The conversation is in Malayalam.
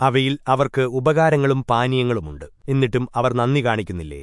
അവയിൽ അവർക്ക് ഉപകാരങ്ങളും പാനീയങ്ങളുമുണ്ട്. എന്നിട്ടും അവർ നന്ദി കാണിക്കുന്നില്ലേ?